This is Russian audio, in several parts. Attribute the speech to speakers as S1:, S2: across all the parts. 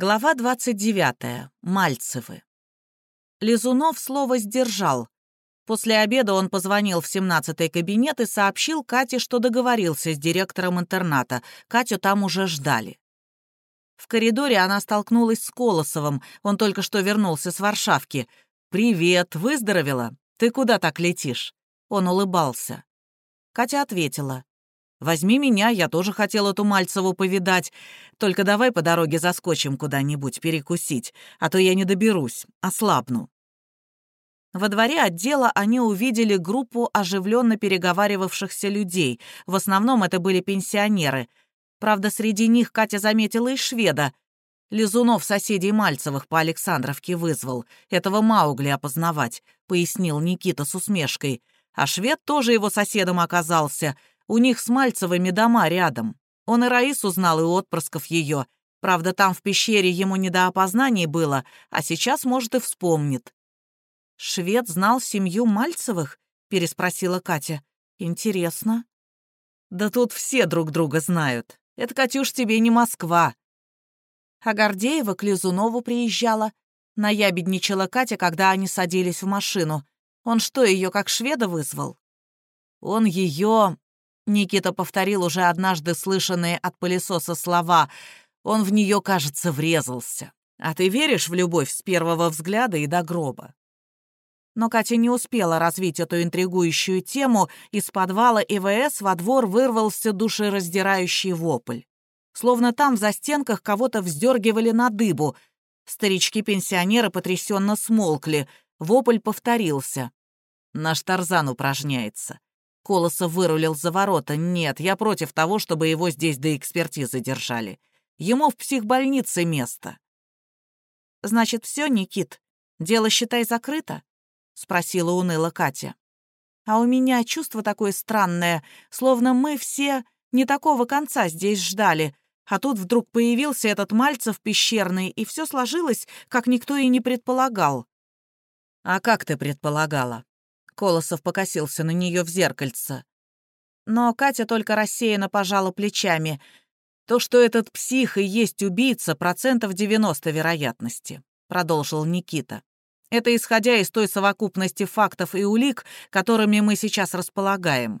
S1: Глава 29. Мальцевы. Лизунов слово сдержал. После обеда он позвонил в 17-й кабинет и сообщил Кате, что договорился с директором интерната. Катю там уже ждали. В коридоре она столкнулась с Колосовым. Он только что вернулся с Варшавки. «Привет, выздоровела? Ты куда так летишь?» Он улыбался. Катя ответила. Возьми меня, я тоже хотел эту Мальцеву повидать. Только давай по дороге заскочим куда-нибудь перекусить, а то я не доберусь, ослабну». Во дворе отдела они увидели группу оживленно переговаривавшихся людей. В основном это были пенсионеры. Правда, среди них Катя заметила и шведа. Лизунов соседей Мальцевых по Александровке вызвал. Этого Маугли опознавать, пояснил Никита с усмешкой. А швед тоже его соседом оказался — у них с Мальцевыми дома рядом. Он и Раису знал, и отпрысков ее. Правда, там в пещере ему не до опознаний было, а сейчас, может, и вспомнит. «Швед знал семью Мальцевых?» — переспросила Катя. «Интересно». «Да тут все друг друга знают. Это, Катюш, тебе не Москва». А Гордеева к Лизунову приезжала. Наябедничала Катя, когда они садились в машину. Он что, ее как шведа вызвал? Он ее Никита повторил уже однажды слышанные от пылесоса слова. Он в нее, кажется, врезался. А ты веришь в любовь с первого взгляда и до гроба? Но Катя не успела развить эту интригующую тему. Из подвала ИВС во двор вырвался душераздирающий вопль. Словно там в застенках кого-то вздергивали на дыбу. Старички-пенсионеры потрясенно смолкли. Вопль повторился. Наш Тарзан упражняется. Колосов вырулил за ворота. «Нет, я против того, чтобы его здесь до экспертизы держали. Ему в психбольнице место». «Значит, все, Никит, дело, считай, закрыто?» — спросила уныло Катя. «А у меня чувство такое странное, словно мы все не такого конца здесь ждали, а тут вдруг появился этот Мальцев пещерный, и все сложилось, как никто и не предполагал». «А как ты предполагала?» Колосов покосился на нее в зеркальце. Но Катя только рассеянно пожала плечами. «То, что этот псих и есть убийца, процентов 90 вероятности», — продолжил Никита. «Это исходя из той совокупности фактов и улик, которыми мы сейчас располагаем.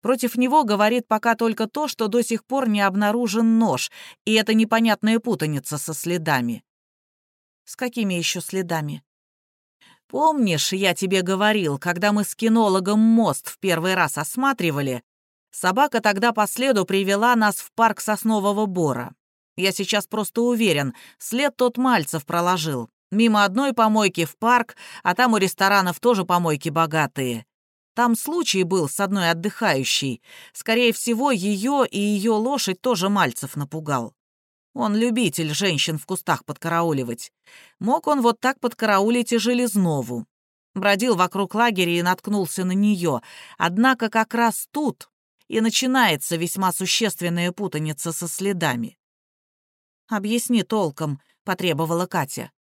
S1: Против него говорит пока только то, что до сих пор не обнаружен нож, и это непонятная путаница со следами». «С какими еще следами?» Помнишь, я тебе говорил, когда мы с кинологом мост в первый раз осматривали? Собака тогда по следу привела нас в парк Соснового Бора. Я сейчас просто уверен, след тот Мальцев проложил. Мимо одной помойки в парк, а там у ресторанов тоже помойки богатые. Там случай был с одной отдыхающей. Скорее всего, ее и ее лошадь тоже Мальцев напугал. Он любитель женщин в кустах подкарауливать. Мог он вот так подкараулить и Железнову. Бродил вокруг лагеря и наткнулся на нее. Однако как раз тут и начинается весьма существенная путаница со следами. «Объясни толком», — потребовала Катя.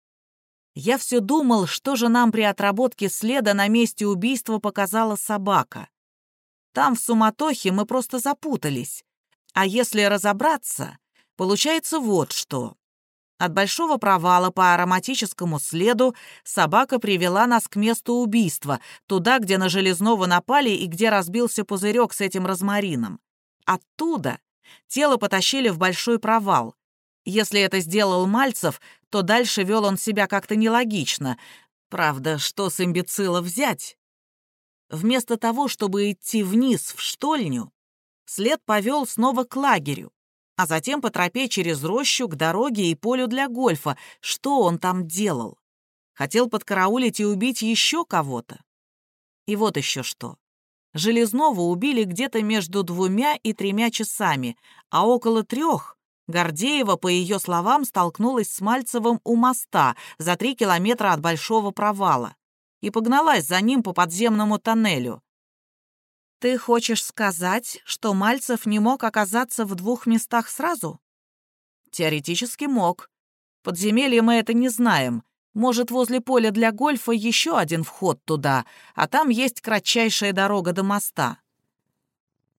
S1: «Я все думал, что же нам при отработке следа на месте убийства показала собака. Там в суматохе мы просто запутались. А если разобраться, Получается вот что. От большого провала по ароматическому следу собака привела нас к месту убийства, туда, где на Железного напали и где разбился пузырек с этим розмарином. Оттуда тело потащили в большой провал. Если это сделал Мальцев, то дальше вел он себя как-то нелогично. Правда, что с имбецила взять? Вместо того, чтобы идти вниз в штольню, след повел снова к лагерю а затем по тропе через рощу к дороге и полю для гольфа. Что он там делал? Хотел подкараулить и убить еще кого-то? И вот еще что. Железного убили где-то между двумя и тремя часами, а около трех Гордеева, по ее словам, столкнулась с Мальцевым у моста за три километра от Большого провала и погналась за ним по подземному тоннелю. «Ты хочешь сказать, что Мальцев не мог оказаться в двух местах сразу?» «Теоретически мог. Подземелье мы это не знаем. Может, возле поля для гольфа еще один вход туда, а там есть кратчайшая дорога до моста».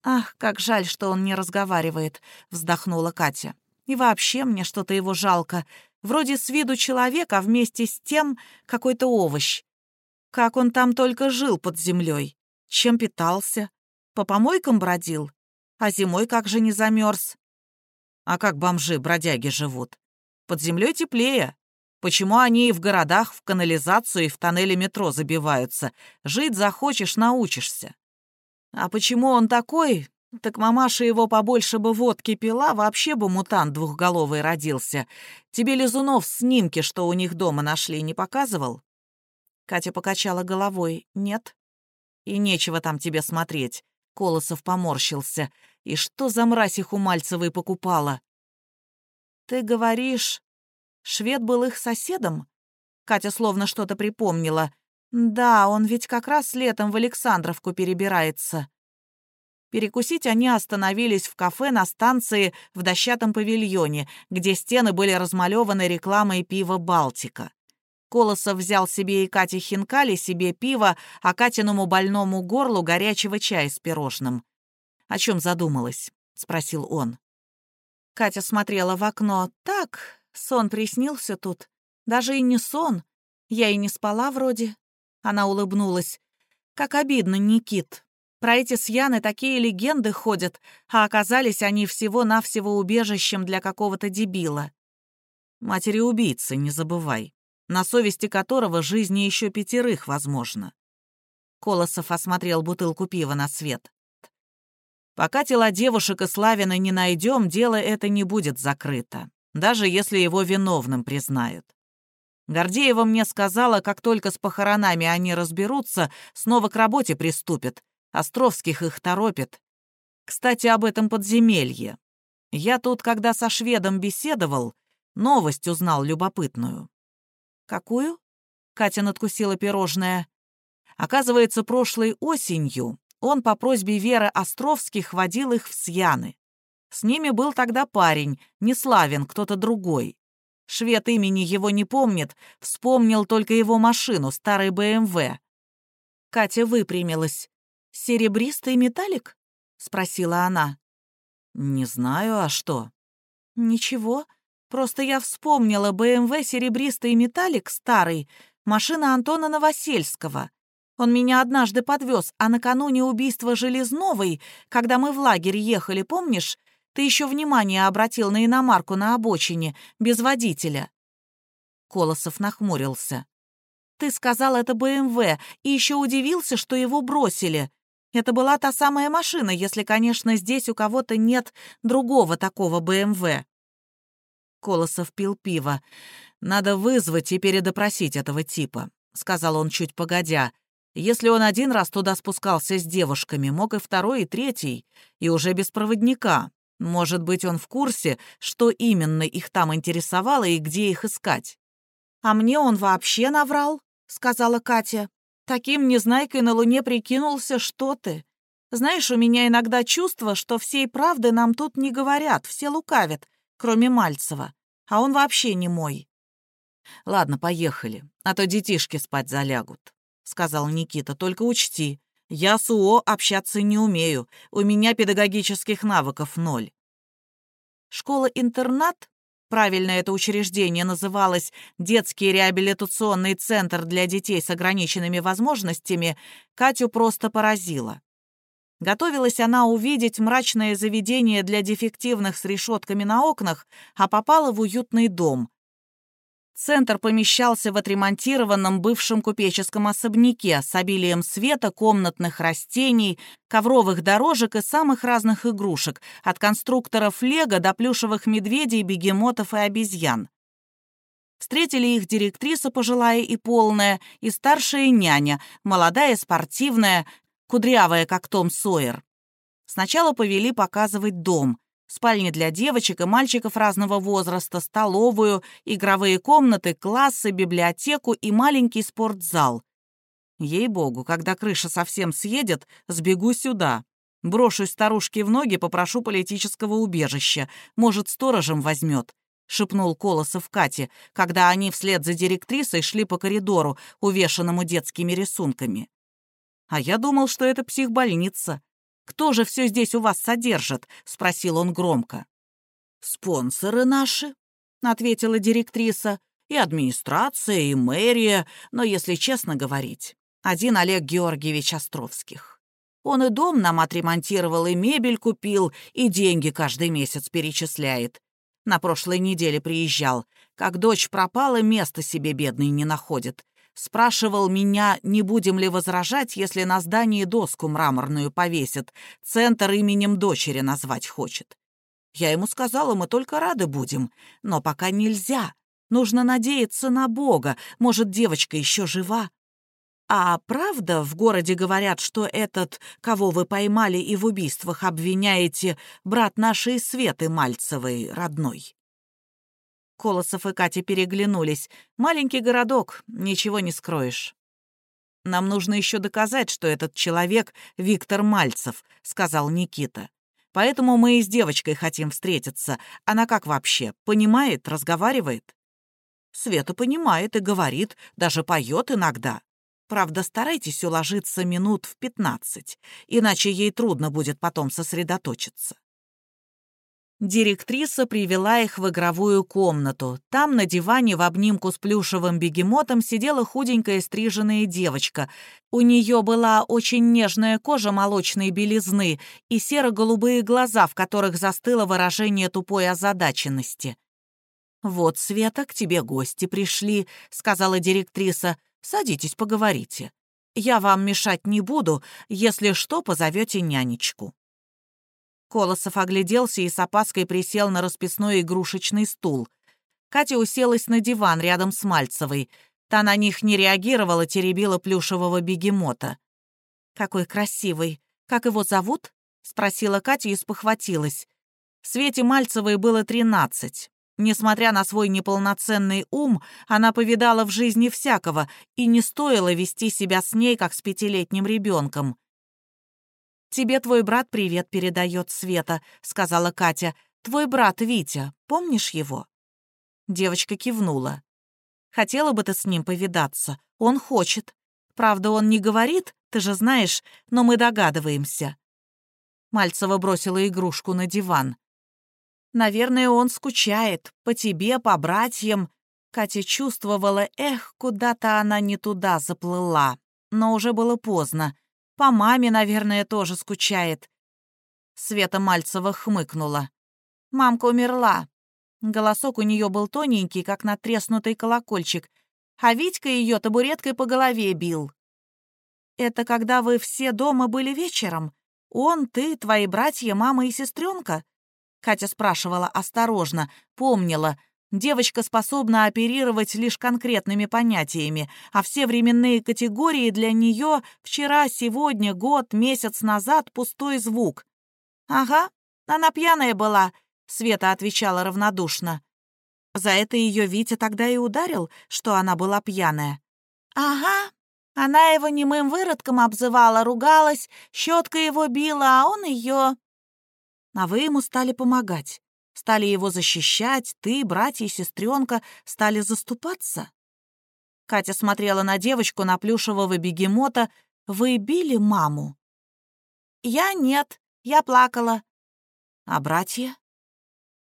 S1: «Ах, как жаль, что он не разговаривает», — вздохнула Катя. «И вообще мне что-то его жалко. Вроде с виду человек, а вместе с тем какой-то овощ. Как он там только жил под землей? Чем питался? По помойкам бродил? А зимой как же не замерз? А как бомжи, бродяги живут? Под землей теплее. Почему они и в городах в канализацию и в тоннели метро забиваются? Жить захочешь, научишься. А почему он такой? Так мамаша его побольше бы водки пила, вообще бы мутант двухголовый родился. Тебе Лизунов снимки, что у них дома нашли, не показывал? Катя покачала головой. Нет. И нечего там тебе смотреть. Колосов поморщился. И что за мразь их у Мальцевой покупала? Ты говоришь, швед был их соседом? Катя словно что-то припомнила. Да, он ведь как раз летом в Александровку перебирается. Перекусить они остановились в кафе на станции в дощатом павильоне, где стены были размалеваны рекламой пива «Балтика». Колосов взял себе и Кате хинкали, себе пиво, а Катиному больному горлу горячего чая с пирожным. «О чем задумалась?» — спросил он. Катя смотрела в окно. «Так, сон приснился тут. Даже и не сон. Я и не спала вроде». Она улыбнулась. «Как обидно, Никит. Про эти сьяны такие легенды ходят, а оказались они всего-навсего убежищем для какого-то дебила». «Матери-убийцы, не забывай», на совести которого жизни еще пятерых, возможно. Колосов осмотрел бутылку пива на свет. Пока тела девушек и Славина не найдем, дело это не будет закрыто, даже если его виновным признают. Гордеева мне сказала, как только с похоронами они разберутся, снова к работе приступят. Островских их торопит. Кстати, об этом подземелье. Я тут, когда со шведом беседовал, новость узнал любопытную. «Какую?» — Катя надкусила пирожное. Оказывается, прошлой осенью он по просьбе Веры Островских водил их в Сьяны. С ними был тогда парень, не Славин, кто-то другой. Швед имени его не помнит, вспомнил только его машину, старый БМВ. Катя выпрямилась. «Серебристый металлик?» — спросила она. «Не знаю, а что?» «Ничего. Просто я вспомнила БМВ «Серебристый металлик» старый, машина Антона Новосельского. Он меня однажды подвез, а накануне убийства Железновой, когда мы в лагерь ехали, помнишь, ты еще внимание обратил на иномарку на обочине, без водителя?» Колосов нахмурился. «Ты сказал, это БМВ, и еще удивился, что его бросили. Это была та самая машина, если, конечно, здесь у кого-то нет другого такого БМВ». Колосов пил пиво. «Надо вызвать и передопросить этого типа», — сказал он чуть погодя. «Если он один раз туда спускался с девушками, мог и второй, и третий, и уже без проводника. Может быть, он в курсе, что именно их там интересовало и где их искать». «А мне он вообще наврал», — сказала Катя. «Таким незнайкой на Луне прикинулся, что ты. Знаешь, у меня иногда чувство, что всей правды нам тут не говорят, все лукавят, кроме Мальцева а он вообще не мой. «Ладно, поехали, а то детишки спать залягут», — сказал Никита. «Только учти, я с УО общаться не умею, у меня педагогических навыков ноль». Школа-интернат, правильно это учреждение называлось «Детский реабилитационный центр для детей с ограниченными возможностями», Катю просто поразило. Готовилась она увидеть мрачное заведение для дефективных с решетками на окнах, а попала в уютный дом. Центр помещался в отремонтированном бывшем купеческом особняке с обилием света, комнатных растений, ковровых дорожек и самых разных игрушек, от конструкторов лего до плюшевых медведей, бегемотов и обезьян. Встретили их директриса пожилая и полная, и старшая няня, молодая, спортивная, кудрявая, как Том Сойер. Сначала повели показывать дом, спальни для девочек и мальчиков разного возраста, столовую, игровые комнаты, классы, библиотеку и маленький спортзал. Ей-богу, когда крыша совсем съедет, сбегу сюда. Брошусь старушке в ноги, попрошу политического убежища. Может, сторожем возьмет. — шепнул Колосов Кате, когда они вслед за директрисой шли по коридору, увешанному детскими рисунками. «А я думал, что это психбольница. Кто же все здесь у вас содержит?» — спросил он громко. «Спонсоры наши», — ответила директриса. «И администрация, и мэрия, но, если честно говорить, один Олег Георгиевич Островских. Он и дом нам отремонтировал, и мебель купил, и деньги каждый месяц перечисляет. На прошлой неделе приезжал. Как дочь пропала, места себе бедный не находит. Спрашивал меня, не будем ли возражать, если на здании доску мраморную повесят. Центр именем дочери назвать хочет. Я ему сказала, мы только рады будем. Но пока нельзя. Нужно надеяться на Бога. Может, девочка еще жива. А правда в городе говорят, что этот, кого вы поймали и в убийствах обвиняете, брат нашей Светы Мальцевой, родной?» Колосов и Катя переглянулись. «Маленький городок, ничего не скроешь». «Нам нужно еще доказать, что этот человек — Виктор Мальцев», — сказал Никита. «Поэтому мы и с девочкой хотим встретиться. Она как вообще? Понимает, разговаривает?» Света понимает и говорит, даже поет иногда. Правда, старайтесь уложиться минут в пятнадцать, иначе ей трудно будет потом сосредоточиться. Директриса привела их в игровую комнату. Там на диване в обнимку с плюшевым бегемотом сидела худенькая стриженная девочка. У нее была очень нежная кожа молочной белизны и серо-голубые глаза, в которых застыло выражение тупой озадаченности. «Вот, Света, к тебе гости пришли», — сказала директриса. Садитесь, поговорите. Я вам мешать не буду, если что, позовете нянечку». Колосов огляделся и с опаской присел на расписной игрушечный стул. Катя уселась на диван рядом с Мальцевой. Та на них не реагировала, теребила плюшевого бегемота. «Какой красивый! Как его зовут?» — спросила Катя и спохватилась. Свете Мальцевой было тринадцать. Несмотря на свой неполноценный ум, она повидала в жизни всякого, и не стоило вести себя с ней, как с пятилетним ребенком. «Тебе твой брат привет передает, Света», — сказала Катя. «Твой брат Витя, помнишь его?» Девочка кивнула. «Хотела бы ты с ним повидаться? Он хочет. Правда, он не говорит, ты же знаешь, но мы догадываемся». Мальцева бросила игрушку на диван. Наверное, он скучает. По тебе, по братьям. Катя чувствовала, эх, куда-то она не туда заплыла. Но уже было поздно. По маме, наверное, тоже скучает. Света Мальцева хмыкнула. Мамка умерла. Голосок у нее был тоненький, как натреснутый колокольчик, а Витька ее табуреткой по голове бил. «Это когда вы все дома были вечером? Он, ты, твои братья, мама и сестренка?» Катя спрашивала осторожно, помнила. Девочка способна оперировать лишь конкретными понятиями, а все временные категории для нее вчера, сегодня, год, месяц назад пустой звук. «Ага, она пьяная была», — Света отвечала равнодушно. За это ее Витя тогда и ударил, что она была пьяная. «Ага, она его немым выродком обзывала, ругалась, щетка его била, а он ее...» А вы ему стали помогать, стали его защищать, ты, братья и сестренка стали заступаться. Катя смотрела на девочку, на плюшевого бегемота. Вы били маму? Я нет, я плакала. А братья?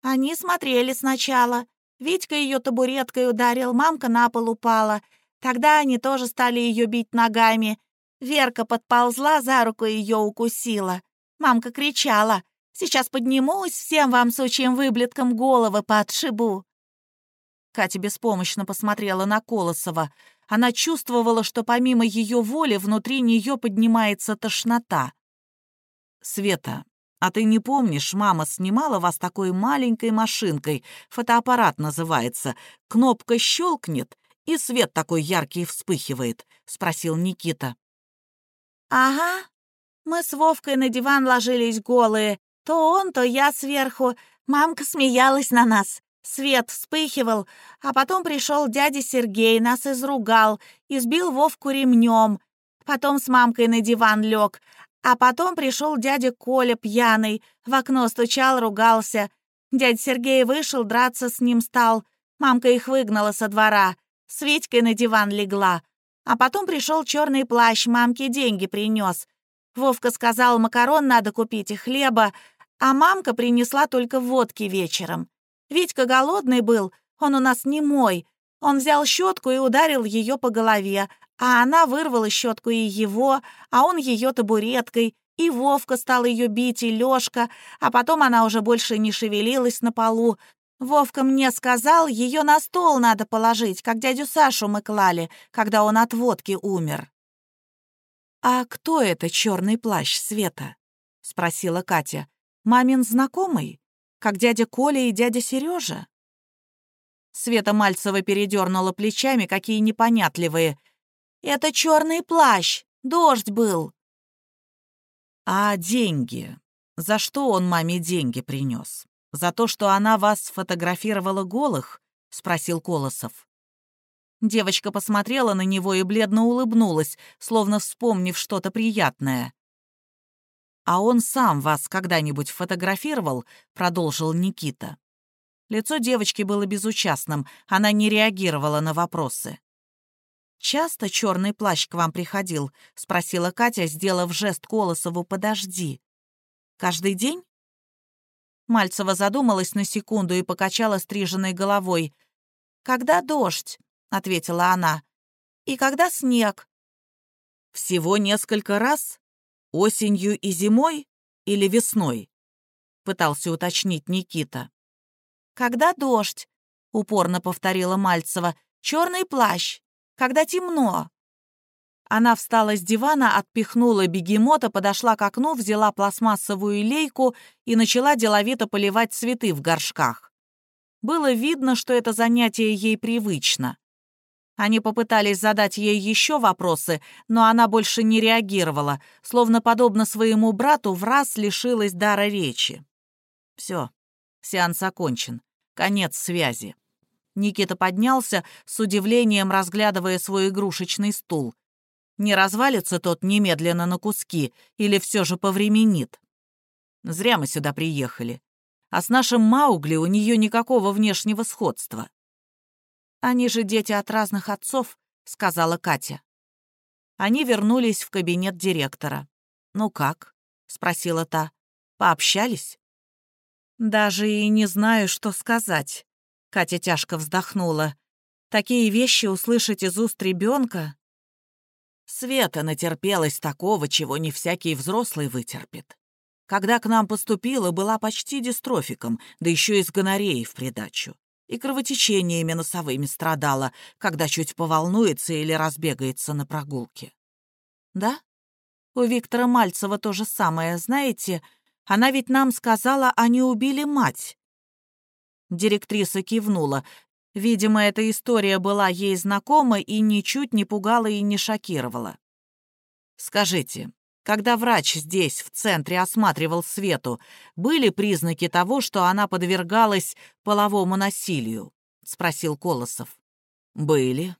S1: Они смотрели сначала. Витька ее табуреткой ударил, мамка на пол упала. Тогда они тоже стали ее бить ногами. Верка подползла, за руку ее укусила. Мамка кричала. Сейчас поднимусь, всем вам, сучьим выблеткам, головы подшибу». Катя беспомощно посмотрела на Колосова. Она чувствовала, что помимо ее воли внутри нее поднимается тошнота. «Света, а ты не помнишь, мама снимала вас такой маленькой машинкой, фотоаппарат называется, кнопка щелкнет, и свет такой яркий вспыхивает?» — спросил Никита. «Ага, мы с Вовкой на диван ложились голые, то он, то я сверху. Мамка смеялась на нас. Свет вспыхивал, а потом пришел дядя Сергей, нас изругал, избил Вовку ремнем. Потом с мамкой на диван лег, а потом пришел дядя Коля пьяный, в окно стучал, ругался. Дядя Сергей вышел, драться с ним стал. Мамка их выгнала со двора. С Витькой на диван легла. А потом пришел черный плащ, мамке деньги принес. Вовка сказал, макарон надо купить и хлеба, а мамка принесла только водки вечером. Витька голодный был, он у нас не мой. Он взял щетку и ударил ее по голове, а она вырвала щетку и его, а он ее табуреткой, и Вовка стал ее бить, и Лёшка, а потом она уже больше не шевелилась на полу. Вовка мне сказал, ее на стол надо положить, как дядю Сашу мы клали, когда он от водки умер. «А кто это черный плащ Света?» — спросила Катя. «Мамин знакомый? Как дядя Коля и дядя Сережа?» Света Мальцева передернула плечами, какие непонятливые. «Это черный плащ! Дождь был!» «А деньги? За что он маме деньги принес? За то, что она вас сфотографировала голых?» — спросил Колосов. Девочка посмотрела на него и бледно улыбнулась, словно вспомнив что-то приятное. «А он сам вас когда-нибудь фотографировал?» — продолжил Никита. Лицо девочки было безучастным, она не реагировала на вопросы. «Часто черный плащ к вам приходил?» — спросила Катя, сделав жест Колосову «подожди». «Каждый день?» Мальцева задумалась на секунду и покачала стриженной головой. «Когда дождь?» ответила она. «И когда снег?» «Всего несколько раз? Осенью и зимой или весной?» — пытался уточнить Никита. «Когда дождь?» — упорно повторила Мальцева. «Черный плащ. Когда темно». Она встала с дивана, отпихнула бегемота, подошла к окну, взяла пластмассовую лейку и начала деловито поливать цветы в горшках. Было видно, что это занятие ей привычно. Они попытались задать ей еще вопросы, но она больше не реагировала, словно, подобно своему брату, в раз лишилась дара речи. Все, сеанс окончен. Конец связи. Никита поднялся, с удивлением разглядывая свой игрушечный стул. Не развалится тот немедленно на куски или все же повременит? Зря мы сюда приехали. А с нашим Маугли у нее никакого внешнего сходства. «Они же дети от разных отцов», — сказала Катя. Они вернулись в кабинет директора. «Ну как?» — спросила та. «Пообщались?» «Даже и не знаю, что сказать», — Катя тяжко вздохнула. «Такие вещи услышать из уст ребенка. Света натерпелась такого, чего не всякий взрослый вытерпит. Когда к нам поступила, была почти дистрофиком, да еще и с гонореей в придачу и кровотечениями носовыми страдала, когда чуть поволнуется или разбегается на прогулке. Да? У Виктора Мальцева то же самое, знаете, она ведь нам сказала, они убили мать. Директриса кивнула. Видимо, эта история была ей знакома и ничуть не пугала и не шокировала. «Скажите, когда врач здесь, в центре, осматривал Свету, были признаки того, что она подвергалась половому насилию?» — спросил Колосов. «Были.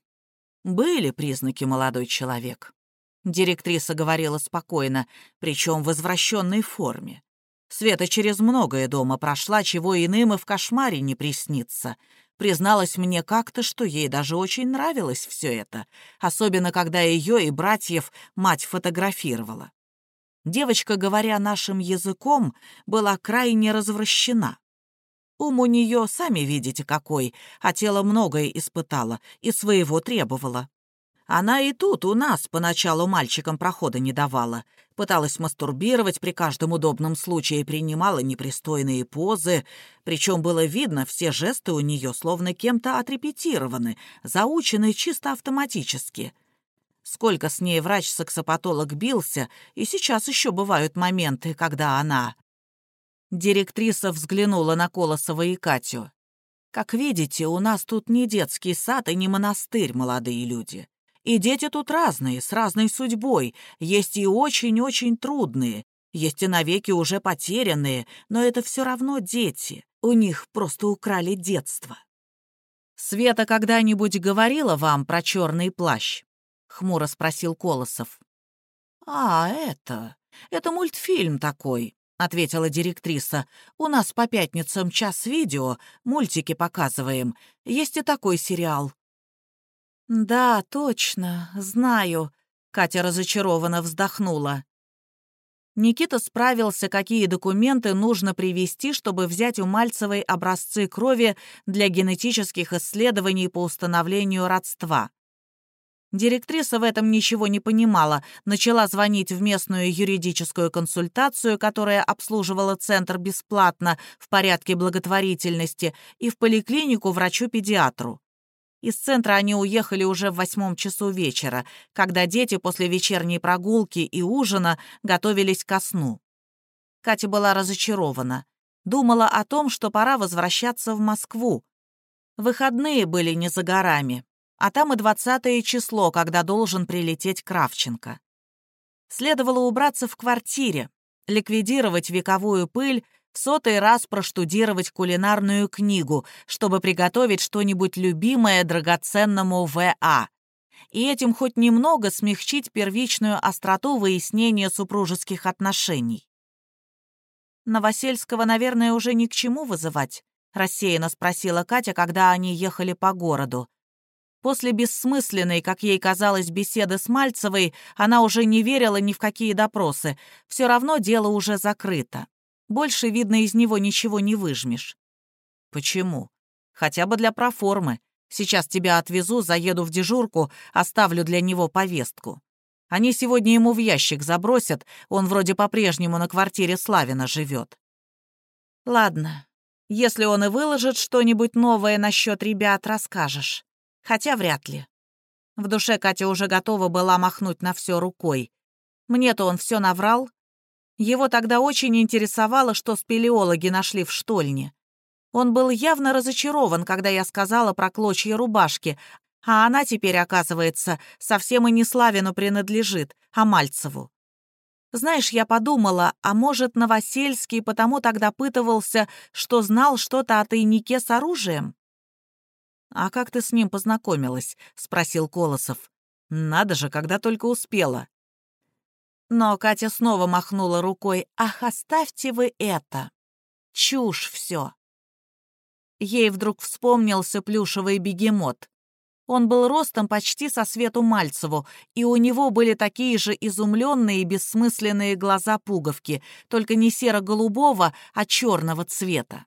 S1: Были признаки, молодой человек». Директриса говорила спокойно, причем в извращенной форме. Света через многое дома прошла, чего иным и в кошмаре не приснится. Призналась мне как-то, что ей даже очень нравилось все это, особенно когда ее и братьев мать фотографировала. Девочка, говоря нашим языком, была крайне развращена. Ум у нее, сами видите, какой, а тело многое испытало и своего требовало. Она и тут у нас поначалу мальчикам прохода не давала. Пыталась мастурбировать при каждом удобном случае, принимала непристойные позы. Причем было видно, все жесты у нее словно кем-то отрепетированы, заучены чисто автоматически. Сколько с ней врач-сексопатолог бился, и сейчас еще бывают моменты, когда она... Директриса взглянула на Колосова и Катю. «Как видите, у нас тут не детский сад и не монастырь, молодые люди. И дети тут разные, с разной судьбой, есть и очень-очень трудные, есть и навеки уже потерянные, но это все равно дети, у них просто украли детство. Света когда-нибудь говорила вам про черный плащ? Хмуро спросил Колосов. А, это... Это мультфильм такой, ответила директриса. «У нас по пятницам час видео, мультики показываем. Есть и такой сериал. «Да, точно, знаю», — Катя разочарованно вздохнула. Никита справился, какие документы нужно привести, чтобы взять у Мальцевой образцы крови для генетических исследований по установлению родства. Директриса в этом ничего не понимала, начала звонить в местную юридическую консультацию, которая обслуживала центр бесплатно в порядке благотворительности, и в поликлинику врачу-педиатру. Из центра они уехали уже в восьмом часу вечера, когда дети после вечерней прогулки и ужина готовились ко сну. Катя была разочарована. Думала о том, что пора возвращаться в Москву. Выходные были не за горами а там и двадцатое число, когда должен прилететь Кравченко. Следовало убраться в квартире, ликвидировать вековую пыль, в сотый раз проштудировать кулинарную книгу, чтобы приготовить что-нибудь любимое драгоценному В.А. И этим хоть немного смягчить первичную остроту выяснения супружеских отношений. Новосельского, наверное, уже ни к чему вызывать, рассеянно спросила Катя, когда они ехали по городу. После бессмысленной, как ей казалось, беседы с Мальцевой, она уже не верила ни в какие допросы. Все равно дело уже закрыто. Больше, видно, из него ничего не выжмешь. Почему? Хотя бы для проформы. Сейчас тебя отвезу, заеду в дежурку, оставлю для него повестку. Они сегодня ему в ящик забросят, он вроде по-прежнему на квартире Славина живет. Ладно, если он и выложит что-нибудь новое насчет ребят, расскажешь. Хотя вряд ли. В душе Катя уже готова была махнуть на все рукой. Мне-то он все наврал. Его тогда очень интересовало, что спелеологи нашли в штольне. Он был явно разочарован, когда я сказала про клочья рубашки, а она теперь, оказывается, совсем и не Славину принадлежит, а Мальцеву. Знаешь, я подумала, а может, Новосельский потому тогда пытывался, что знал что-то о тайнике с оружием? «А как ты с ним познакомилась?» — спросил Колосов. «Надо же, когда только успела». Но Катя снова махнула рукой. «Ах, оставьте вы это! Чушь все!» Ей вдруг вспомнился плюшевый бегемот. Он был ростом почти со Свету Мальцеву, и у него были такие же изумленные и бессмысленные глаза-пуговки, только не серо-голубого, а черного цвета.